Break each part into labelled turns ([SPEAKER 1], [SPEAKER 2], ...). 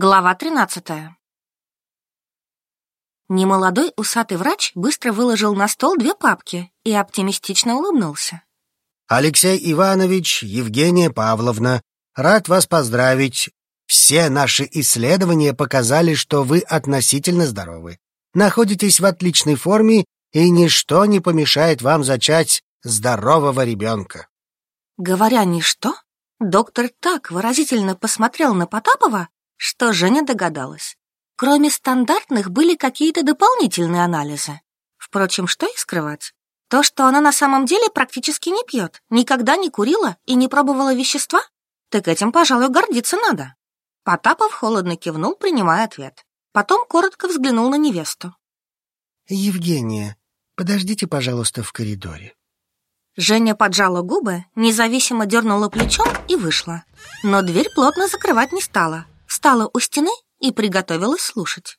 [SPEAKER 1] Глава 13 Немолодой усатый врач быстро выложил на стол две папки и оптимистично улыбнулся.
[SPEAKER 2] «Алексей Иванович, Евгения Павловна, рад вас поздравить. Все наши исследования показали, что вы относительно здоровы. Находитесь в отличной форме, и ничто не помешает вам зачать здорового ребенка».
[SPEAKER 1] Говоря «ничто», доктор так выразительно посмотрел на Потапова, что Женя догадалась. Кроме стандартных были какие-то дополнительные анализы. Впрочем, что и скрывать. То, что она на самом деле практически не пьет, никогда не курила и не пробовала вещества, так этим, пожалуй, гордиться надо. Потапов холодно кивнул, принимая ответ. Потом коротко взглянул на невесту.
[SPEAKER 2] «Евгения, подождите, пожалуйста, в коридоре».
[SPEAKER 1] Женя поджала губы, независимо дернула плечом и вышла. Но дверь плотно закрывать не стала, встала у стены и приготовилась слушать.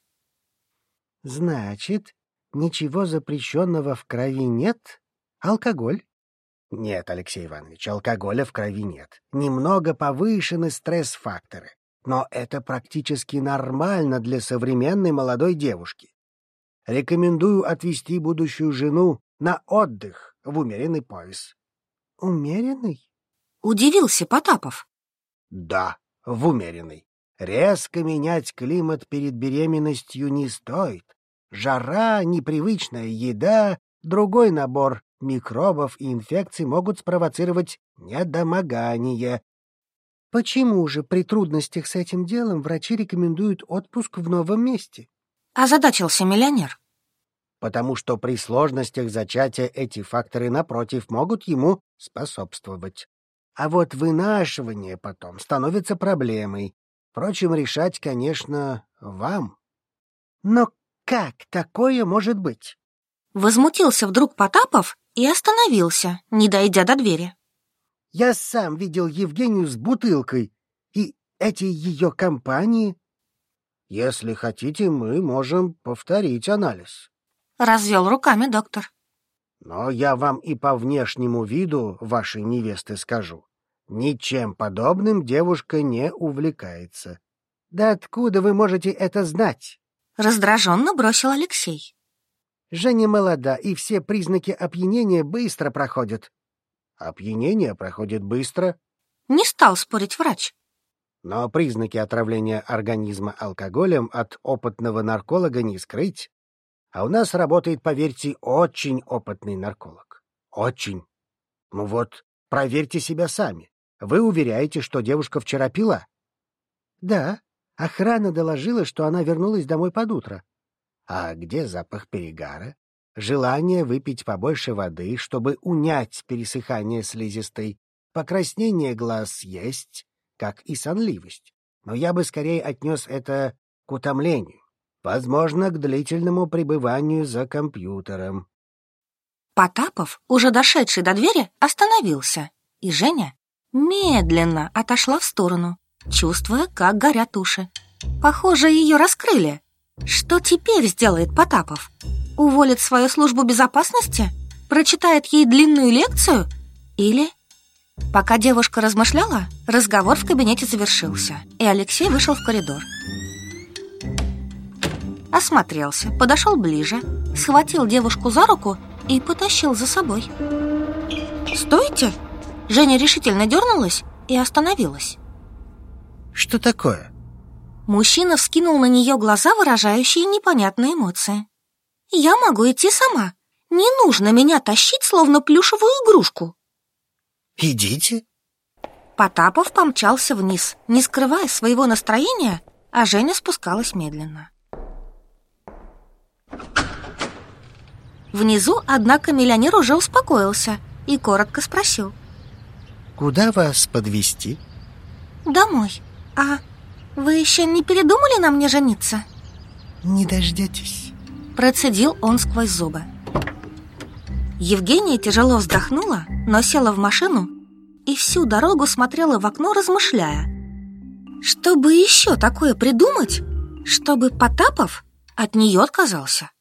[SPEAKER 2] «Значит, ничего запрещенного в крови нет? Алкоголь?» «Нет, Алексей Иванович, алкоголя в крови нет. Немного повышены стресс-факторы. Но это практически нормально для современной молодой девушки. Рекомендую отвезти будущую жену на отдых в умеренный пояс». «Умеренный?»
[SPEAKER 1] — удивился Потапов.
[SPEAKER 2] «Да, в умеренный. Резко менять климат перед беременностью не стоит. Жара, непривычная еда, другой набор микробов и инфекций могут спровоцировать недомогание. Почему же при трудностях с этим делом врачи рекомендуют отпуск в новом месте?
[SPEAKER 1] Озадачился миллионер.
[SPEAKER 2] Потому что при сложностях зачатия эти факторы, напротив, могут ему способствовать. А вот вынашивание потом становится проблемой, Впрочем, решать, конечно, вам. Но как такое может быть?
[SPEAKER 1] Возмутился вдруг Потапов и остановился, не дойдя до двери.
[SPEAKER 2] Я сам видел Евгению с бутылкой и эти ее компании. Если хотите, мы можем повторить анализ.
[SPEAKER 1] Развел руками доктор.
[SPEAKER 2] Но я вам и по внешнему виду вашей невесты скажу. Ничем подобным девушка не увлекается. Да откуда вы можете это знать?
[SPEAKER 1] Раздраженно бросил Алексей.
[SPEAKER 2] Женя молода, и все признаки опьянения быстро проходят. Опьянение проходит быстро.
[SPEAKER 1] Не стал спорить врач.
[SPEAKER 2] Но признаки отравления организма алкоголем от опытного нарколога не скрыть. А у нас работает, поверьте, очень опытный нарколог. Очень. Ну вот, проверьте себя сами. Вы уверяете, что девушка вчера пила? Да. Охрана доложила, что она вернулась домой под утро. А где запах перегара? Желание выпить побольше воды, чтобы унять пересыхание слизистой. Покраснение глаз есть, как и сонливость. Но я бы скорее отнес это к утомлению. Возможно, к длительному пребыванию за компьютером.
[SPEAKER 1] Потапов, уже дошедший до двери, остановился, и Женя медленно отошла в сторону, чувствуя, как горят уши. Похоже, ее раскрыли. Что теперь сделает Потапов? Уволит свою службу безопасности? Прочитает ей длинную лекцию? Или... Пока девушка размышляла, разговор в кабинете завершился, и Алексей вышел в коридор. Осмотрелся, подошел ближе, схватил девушку за руку и потащил за собой. «Стойте!» Женя решительно дернулась и остановилась.
[SPEAKER 2] «Что такое?»
[SPEAKER 1] Мужчина вскинул на нее глаза, выражающие непонятные эмоции. «Я могу идти сама. Не нужно меня тащить, словно плюшевую игрушку».
[SPEAKER 2] «Идите».
[SPEAKER 1] Потапов помчался вниз, не скрывая своего настроения, а Женя спускалась медленно. Внизу, однако, миллионер уже успокоился и коротко спросил.
[SPEAKER 2] Куда вас подвести?
[SPEAKER 1] Домой. А вы еще не передумали на мне жениться?
[SPEAKER 2] Не дождетесь.
[SPEAKER 1] Процедил он сквозь зубы. Евгения тяжело вздохнула, но села в машину и всю дорогу смотрела в окно, размышляя. Чтобы еще такое придумать, чтобы Потапов от нее отказался.